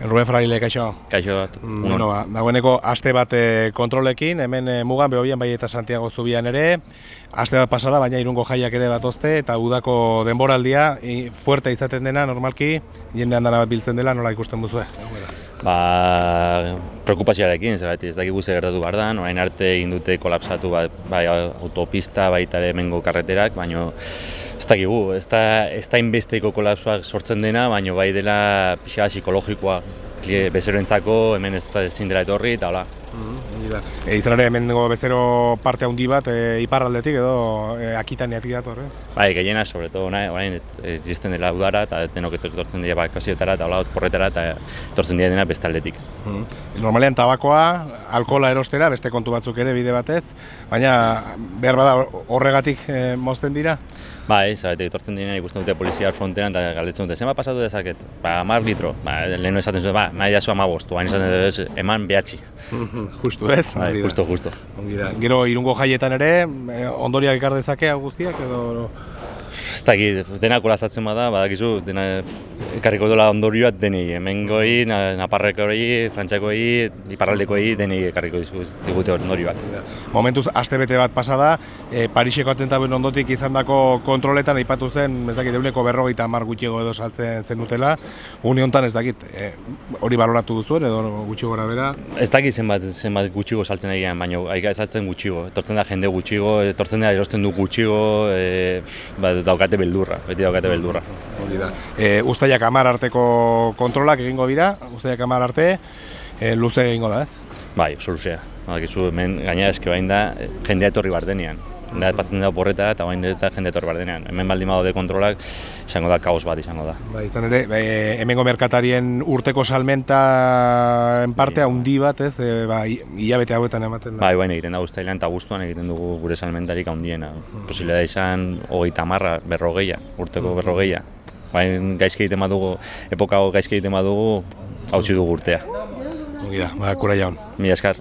Ruben Fraile, kaixo. Kaixo bat. Mm, bueno, ba, dagoeneko aste bat e, kontrolekin, hemen e, mugan behobian bai eta Santiago Zubian ere, aste bat pasada, baina irungo jaiak ere batozte, eta udako denboraldia, i, fuerte izaten dena, normalki, jendean dana biltzen dela, nola ikusten duzu? Ba, preokupazioarekin, zergatik ez dakigu zer gertatu behar da, orain arte egin dute kolapsatu bai, bai autopista, baita ere hemengo karreterak, baino ez dakigu, ez da, ez da inbesteiko kolapsoak sortzen dena, baino bai dela pixa psikologikoa bezeroentzako, hemen ez da ezin dela etorri, eta hola. E, izan ere, hemen bezero parte handi bat e, iparraldetik edo e, akitaniatik dator, eh? Bai, gehiena, sobre todo, orain iristen dela udara, eta denok etortzen dira bakasioetara, eta hola, porretara, eta etortzen dira dena beste aldetik. Mm. Normalean tabakoa, alkola erostera, beste kontu batzuk ere bide batez, baina behar bada horregatik e, mozten dira? Bai, zaratik etortzen diren ikusten dute polizia frontean eta galdetzen dute, zenbat pasatu dezaket? Ba, mar litro. Ba, lehenu esaten zuen, ba, nahi dazu ama bostu, baina esaten dut, eman behatzi. justo ez? Bai, justo, justo. Gero, irungo jaietan ere, eh, ondoriak ekar dezake guztiak edo ez dakit, dena kolazatzen bada, badakizu, dena ekarriko dola ondorioak denei, goi, naparreko hori, frantxako hori, iparraldeko hori, denei ekarriko digute ondorioak. Momentuz, aste bete bat pasada, e, Pariseko atentabuen ondotik izan dako kontroletan aipatu zen, ez dakit, euneko berrogeita mar gutxiego edo saltzen zen dutela, uni hontan ez dakit, e, hori baloratu duzu edo gutxi gora bera? Ez dakit zenbat, zenbat gutxigo saltzen egian, baina aika saltzen gutxigo, etortzen da jende gutxigo, etortzen da erosten du gutxigo, e, ba, daukate beldurra, beti daukate beldurra. Hori da. E, Uztaiak amar arteko kontrolak egingo dira, Uztaiak amar arte, e, luze egingo da ez? Bai, oso luzea. Badakizu, hemen gaina eske bain da, jendea etorri bardenean. Da patzen da porreta eta bain eta jende etorri bardenean. Hemen baldin de kontrolak, izango da kaos bat izango da. Bai, izan ere, e, hemengo merkatarien urteko salmenta en parte handi bat, ez? E, ba, ilabete hauetan ematen da. Bai, bai, egiten da Uztailan eta guztuan egiten dugu gure salmentarik handiena. Mm. Posibilitatea izan 30 berrogeia, urteko mm. berrogeia. Bain gaizki egiten badugu, epoka gaizki egiten badugu, hautsi dugu urtea. Ongi da, ba, kura jaun. Mi eskar.